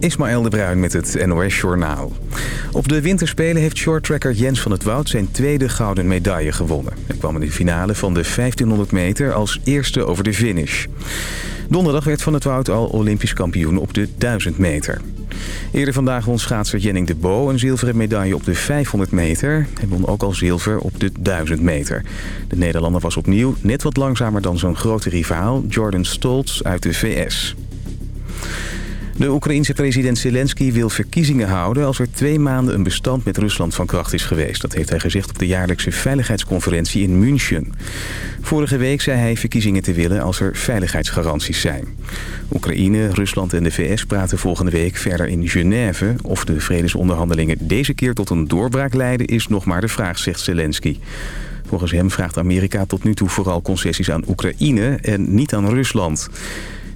Ismaël de Bruin met het NOS Journaal. Op de winterspelen heeft shorttracker Jens van het Woud zijn tweede gouden medaille gewonnen. Hij kwam in de finale van de 1500 meter als eerste over de finish. Donderdag werd van het Woud al olympisch kampioen op de 1000 meter. Eerder vandaag won schaatser Jenning de Bo een zilveren medaille op de 500 meter. Hij won ook al zilver op de 1000 meter. De Nederlander was opnieuw net wat langzamer dan zijn grote rivaal Jordan Stoltz uit de VS. De Oekraïense president Zelensky wil verkiezingen houden... als er twee maanden een bestand met Rusland van kracht is geweest. Dat heeft hij gezegd op de jaarlijkse veiligheidsconferentie in München. Vorige week zei hij verkiezingen te willen als er veiligheidsgaranties zijn. Oekraïne, Rusland en de VS praten volgende week verder in Genève. Of de vredesonderhandelingen deze keer tot een doorbraak leiden... is nog maar de vraag, zegt Zelensky. Volgens hem vraagt Amerika tot nu toe vooral concessies aan Oekraïne en niet aan Rusland.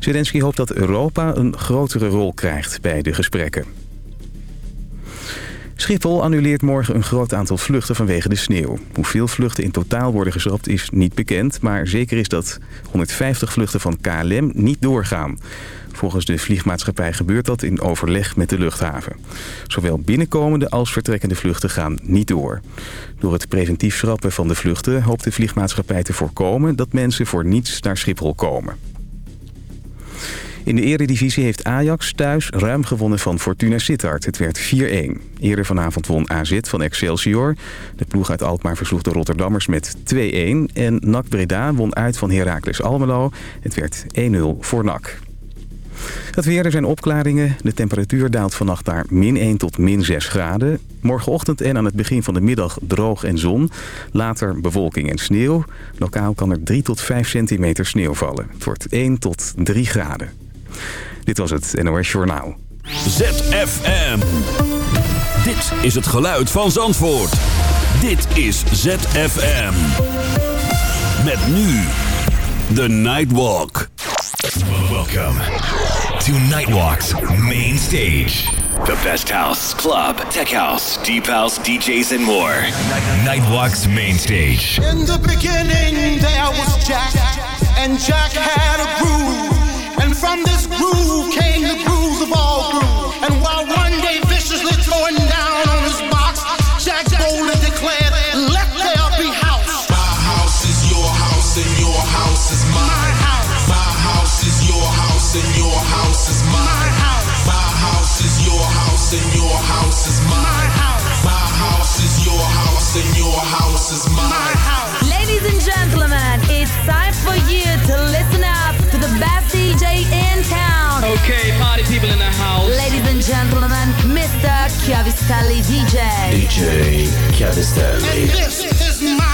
Zelensky hoopt dat Europa een grotere rol krijgt bij de gesprekken. Schiphol annuleert morgen een groot aantal vluchten vanwege de sneeuw. Hoeveel vluchten in totaal worden geschrapt is niet bekend... maar zeker is dat 150 vluchten van KLM niet doorgaan. Volgens de vliegmaatschappij gebeurt dat in overleg met de luchthaven. Zowel binnenkomende als vertrekkende vluchten gaan niet door. Door het preventief schrappen van de vluchten hoopt de vliegmaatschappij te voorkomen... dat mensen voor niets naar Schiphol komen. In de eredivisie heeft Ajax thuis ruim gewonnen van Fortuna Sittard. Het werd 4-1. Eerder vanavond won AZ van Excelsior. De ploeg uit Alkmaar versloeg de Rotterdammers met 2-1. En NAC Breda won uit van Heracles Almelo. Het werd 1-0 voor NAC. Het weer, er zijn opklaringen. De temperatuur daalt vannacht naar min 1 tot min 6 graden. Morgenochtend en aan het begin van de middag droog en zon. Later bewolking en sneeuw. Lokaal kan er 3 tot 5 centimeter sneeuw vallen. Het wordt 1 tot 3 graden. Dit was het NOS Journaal. ZFM. Dit is het geluid van Zandvoort. Dit is ZFM. Met nu The Nightwalk. Welcome to Nightwalk's main stage. The best house, club, tech house, deep house, DJs, and more. Nightwalk's main stage. In the beginning, there was Jack, and Jack had a groove. And from this groove came the grooves of all grooves. Chiavistelli DJ. DJ And Chiavistelli. this is my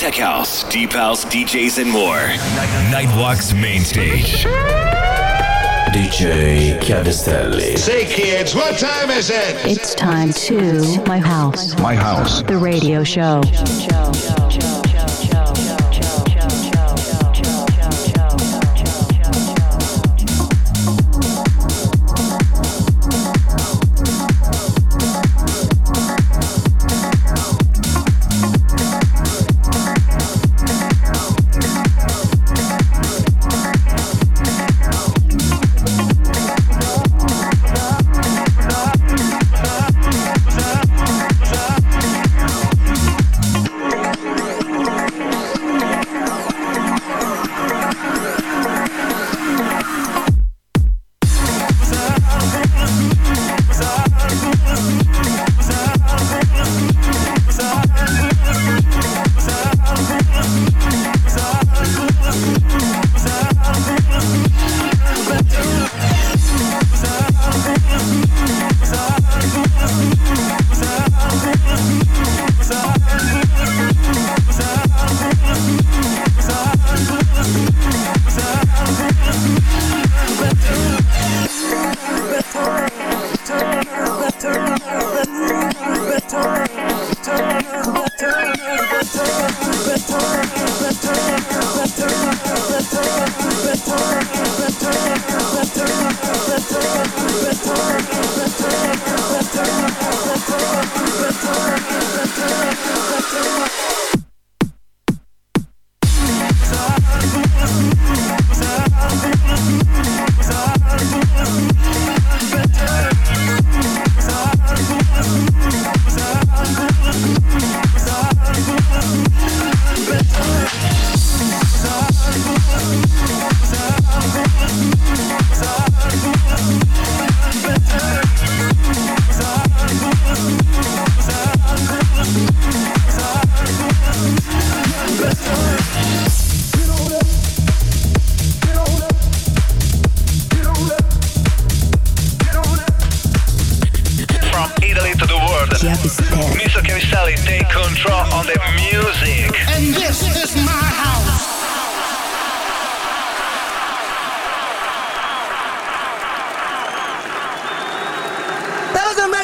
Tech house, deep house, DJs, and more. Nightwalk's main stage. DJ Cavastelli. Say, kids, what time is it? It's time to My House. My House. The radio show. show, show, show.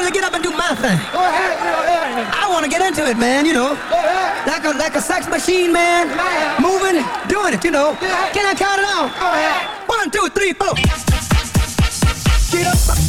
to get up and do my thing. Go ahead, go ahead. I want to get into it, man, you know. Like a, like a sex machine, man. Moving, doing it, you know. Can I count it out? One, two, three, four. Get up.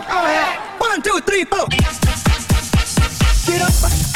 go, ahead. One, two, three, four. Get up.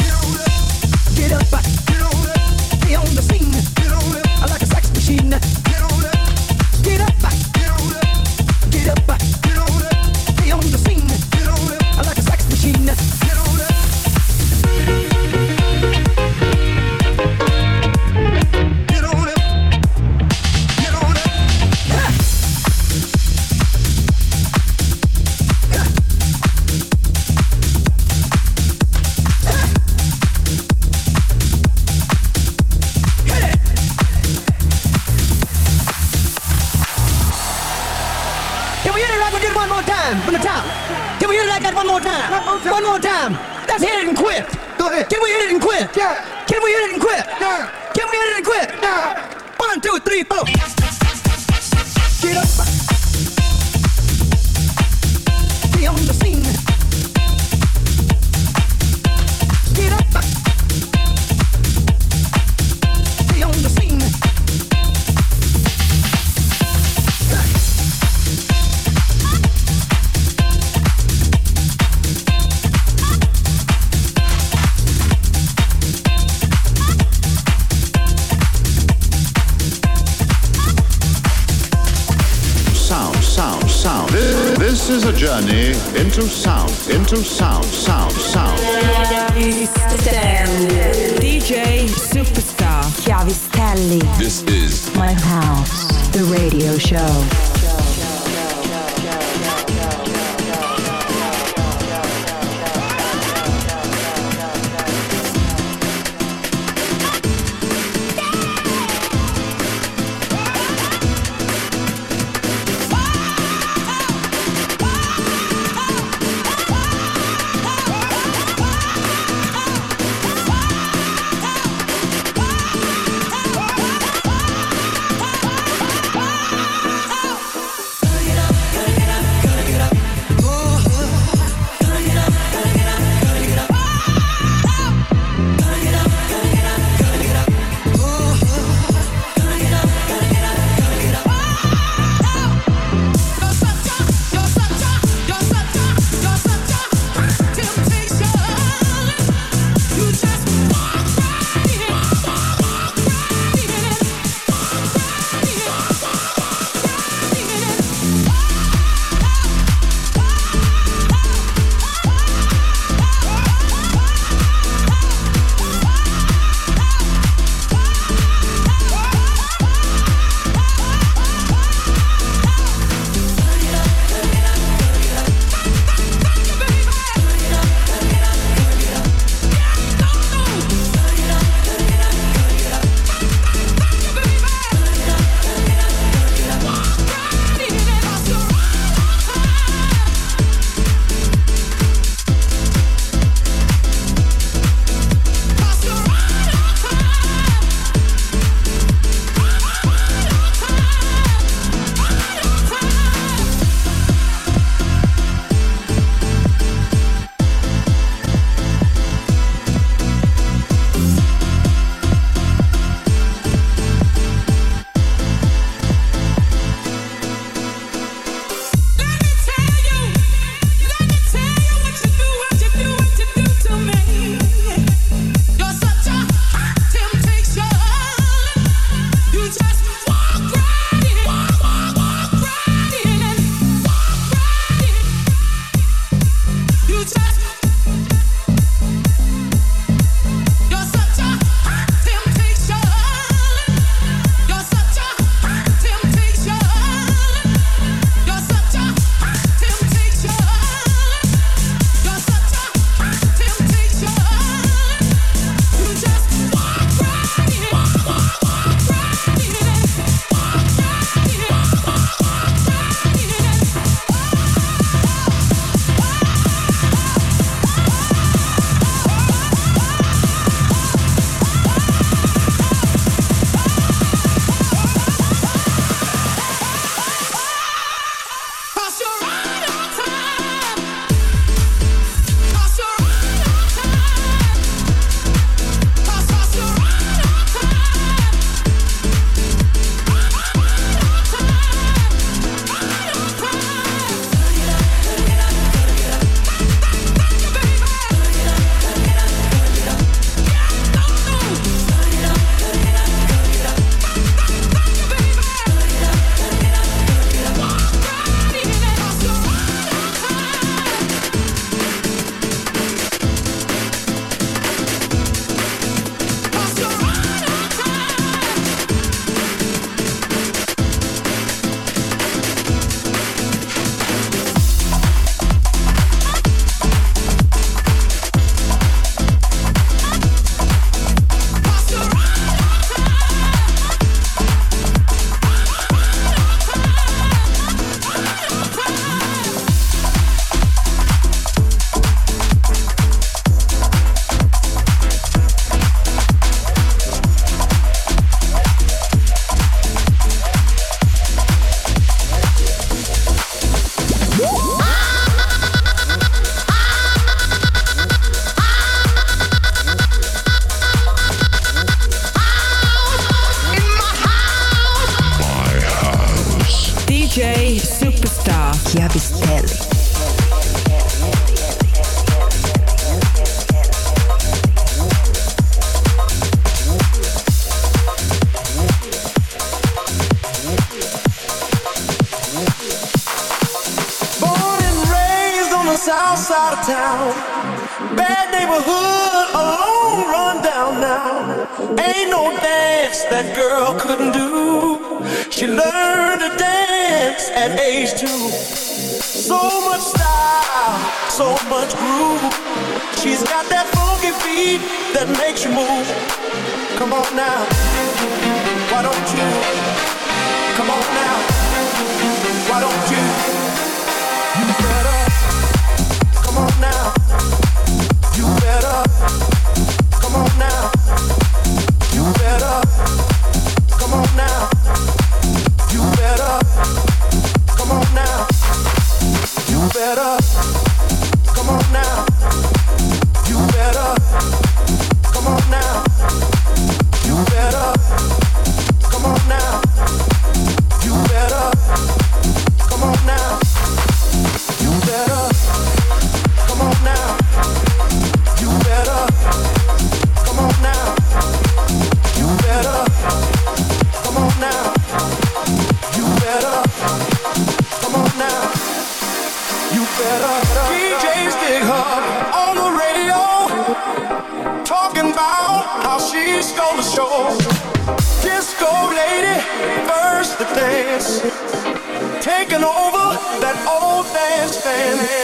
women.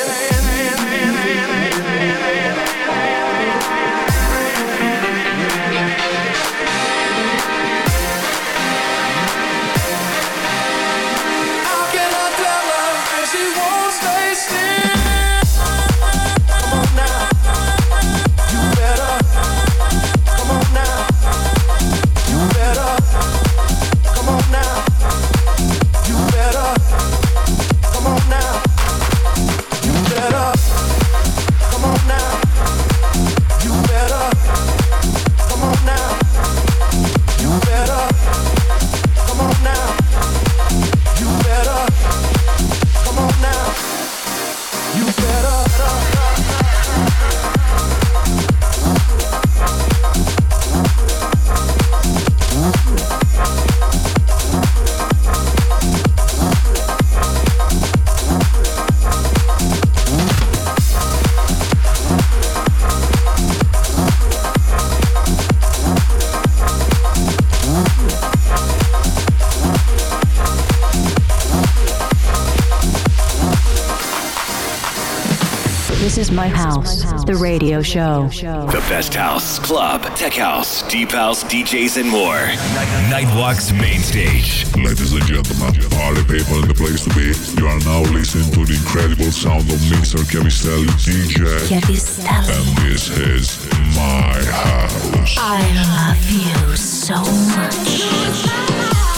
House, the radio show. The best house, club, tech house, deep house, DJs, and more. Nightwalk's main stage. Ladies and gentlemen, party people in the place to be. You are now listening to the incredible sound of Mr. Kevistelli DJ. Kevistelli. And this is my house. I love you so much.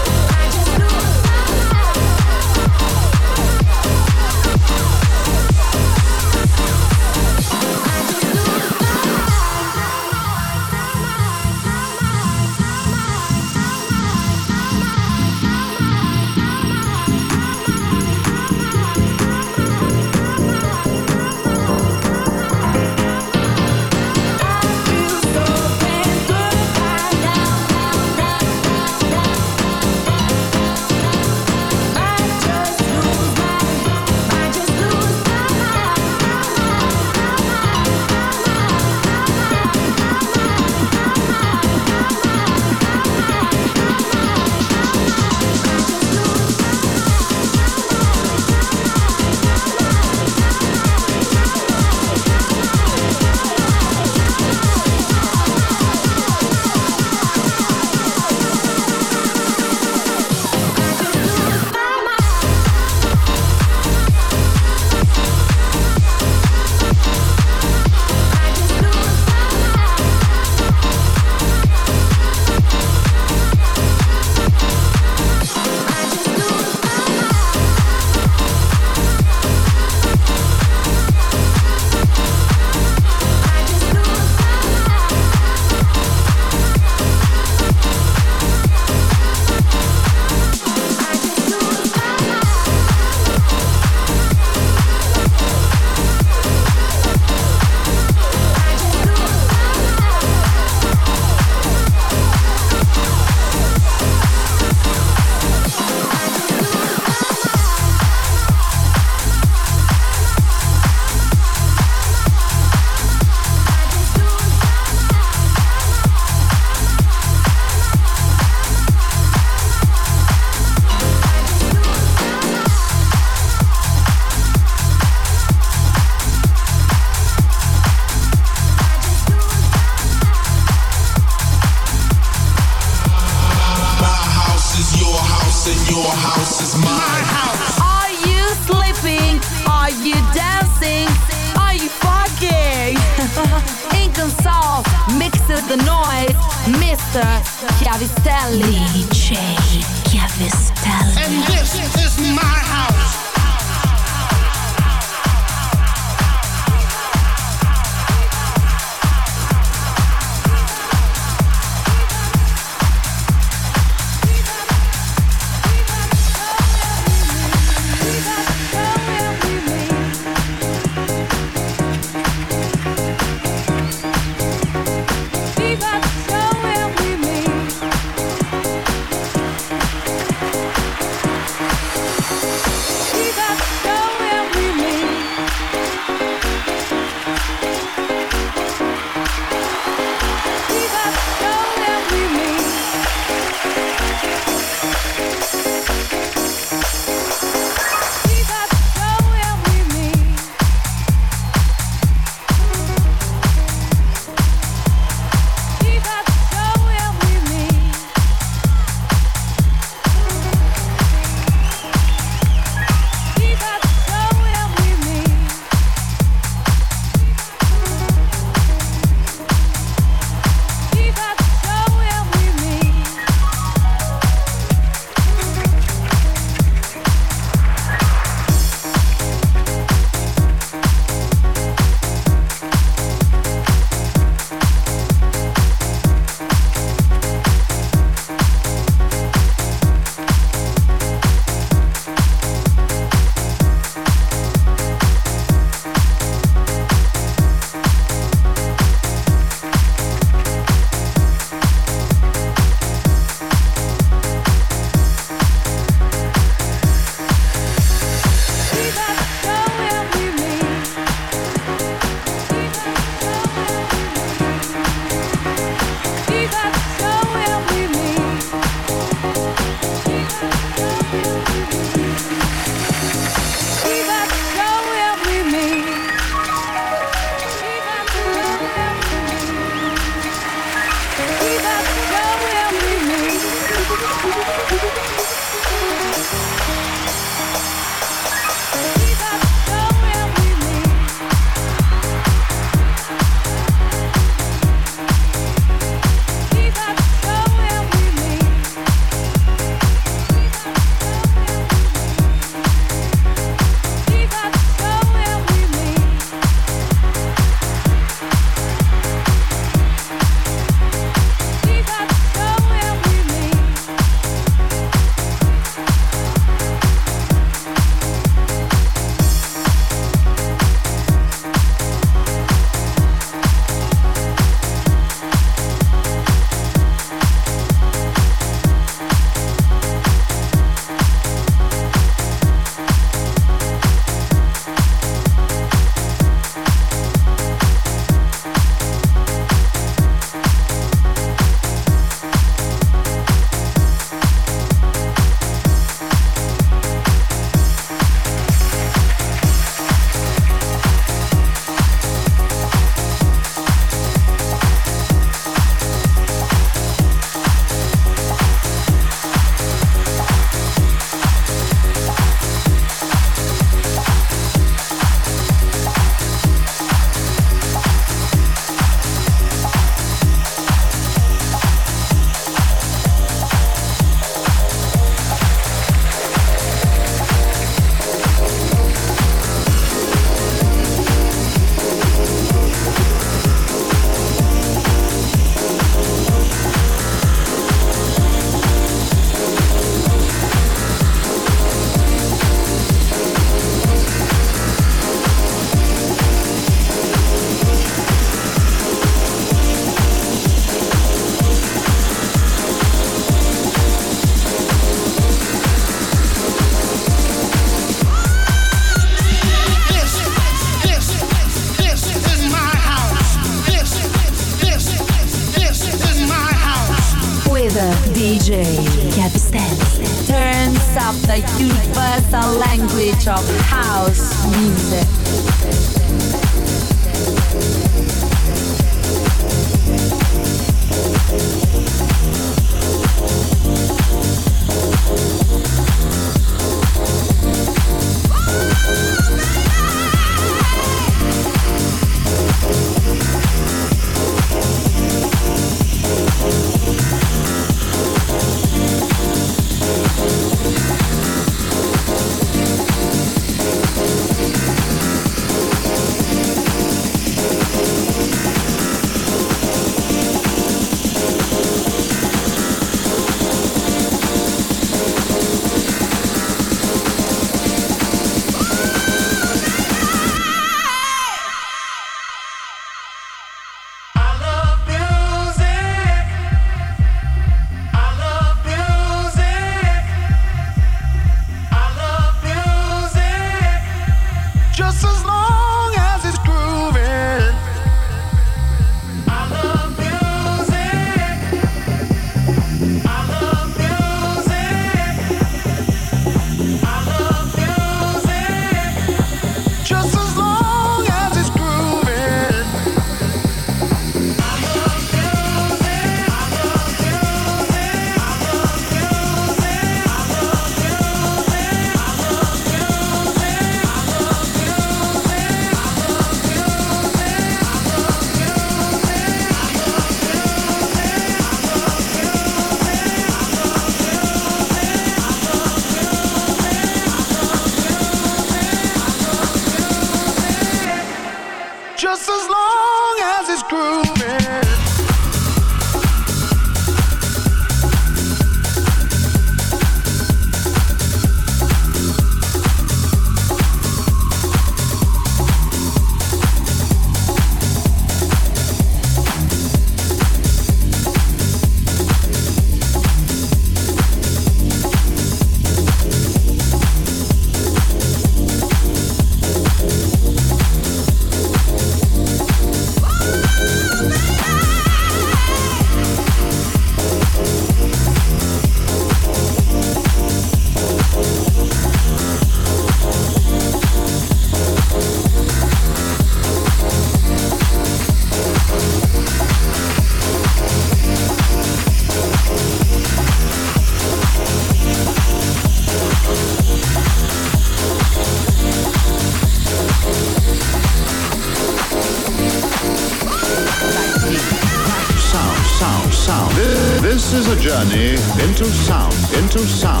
to sound.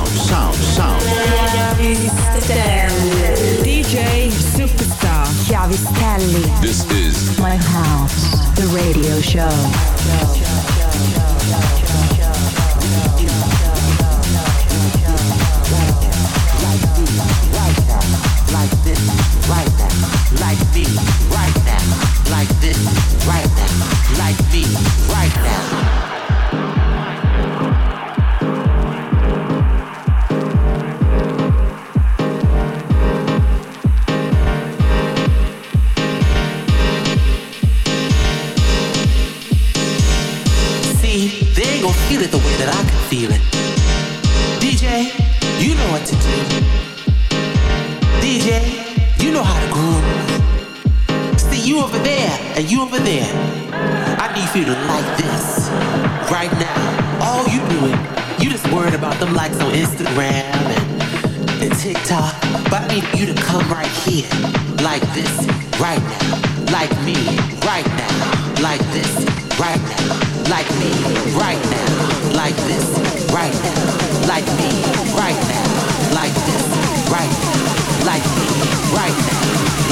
me right now, like this, right now, like me right now, like this, right now, like me right now, like this, right now, like me right now,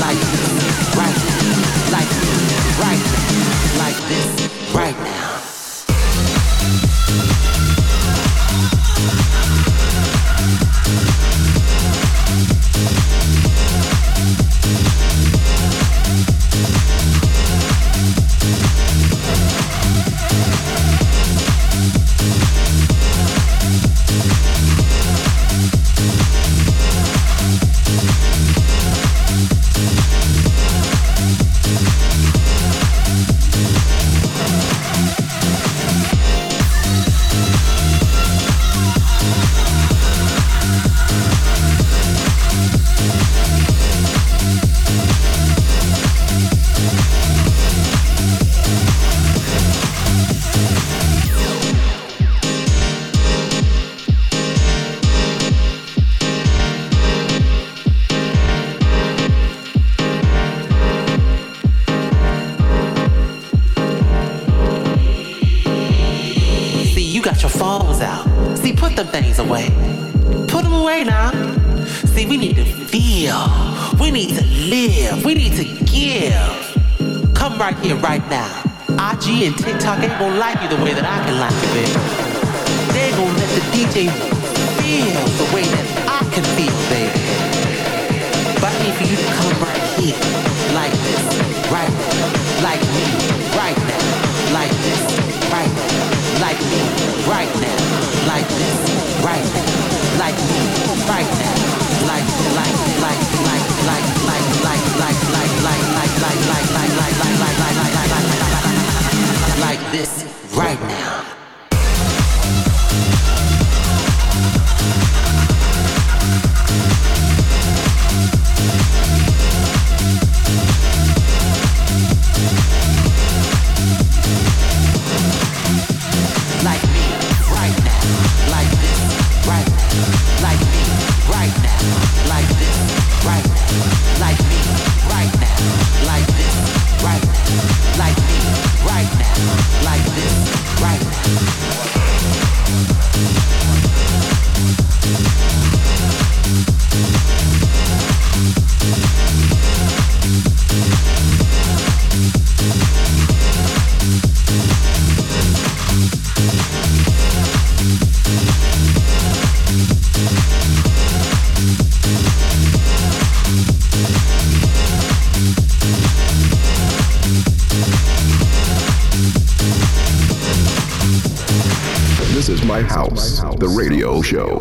like this, right now, like me right now, like this, right now. like this right now.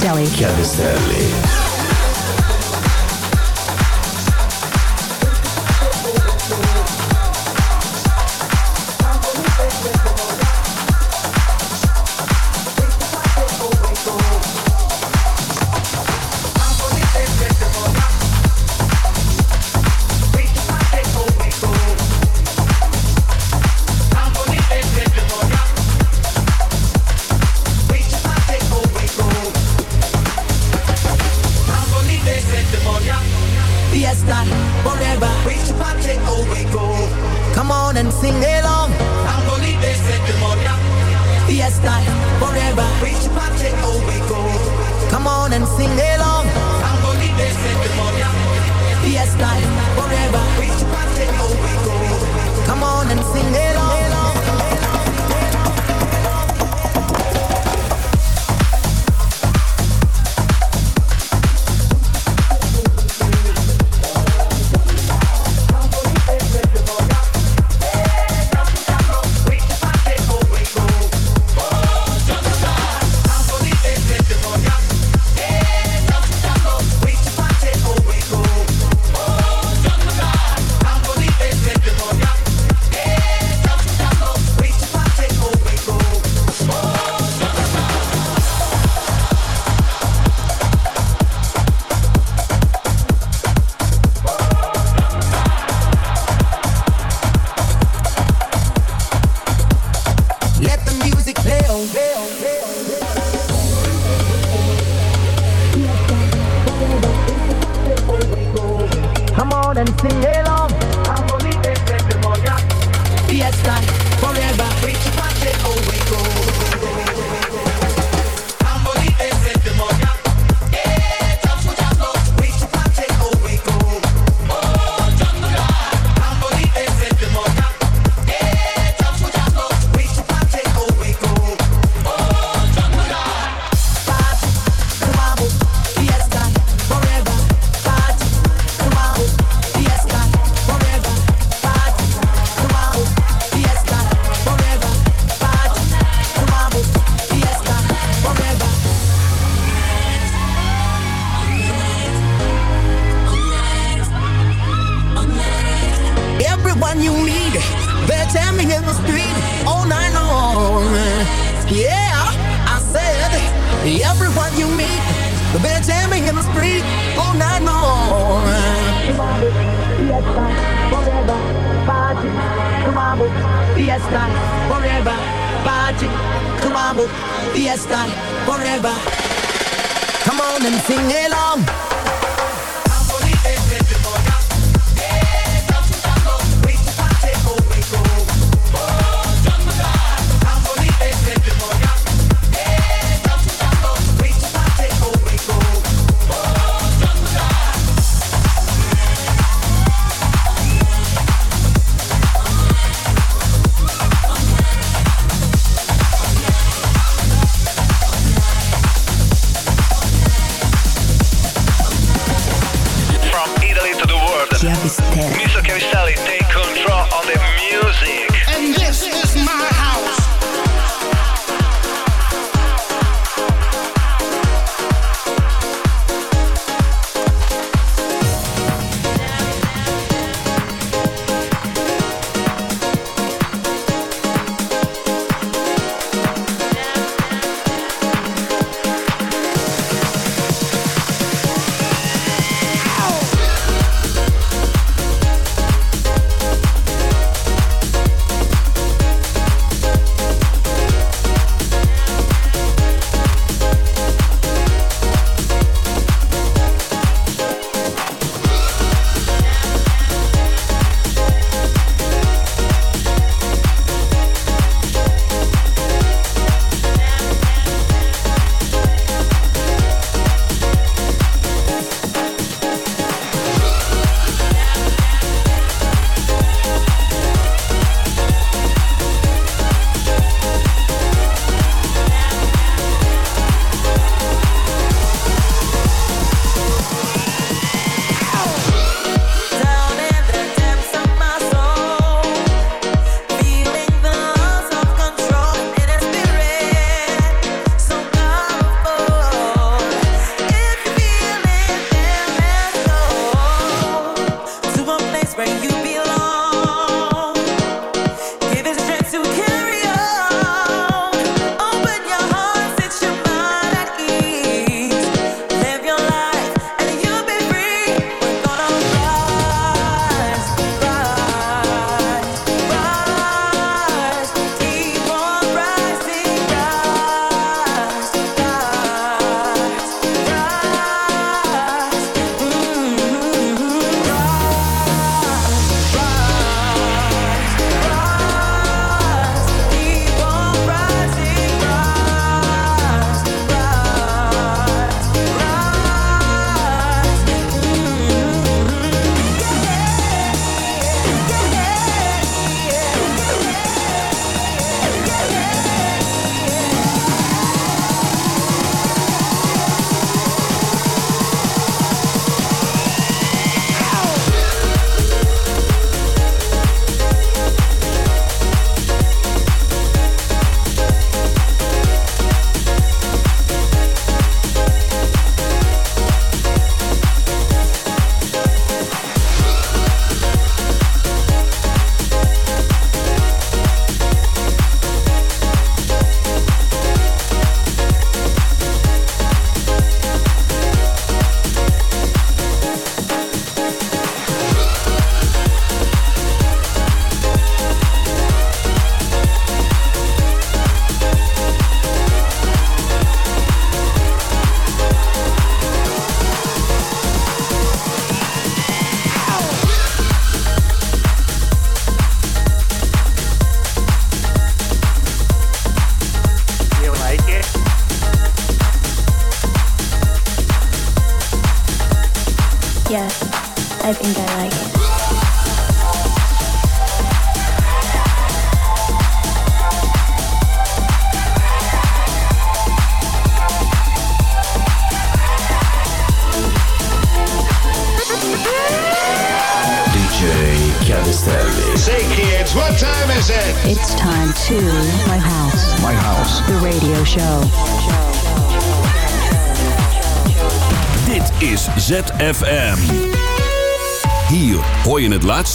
Deli. Chiavistelli.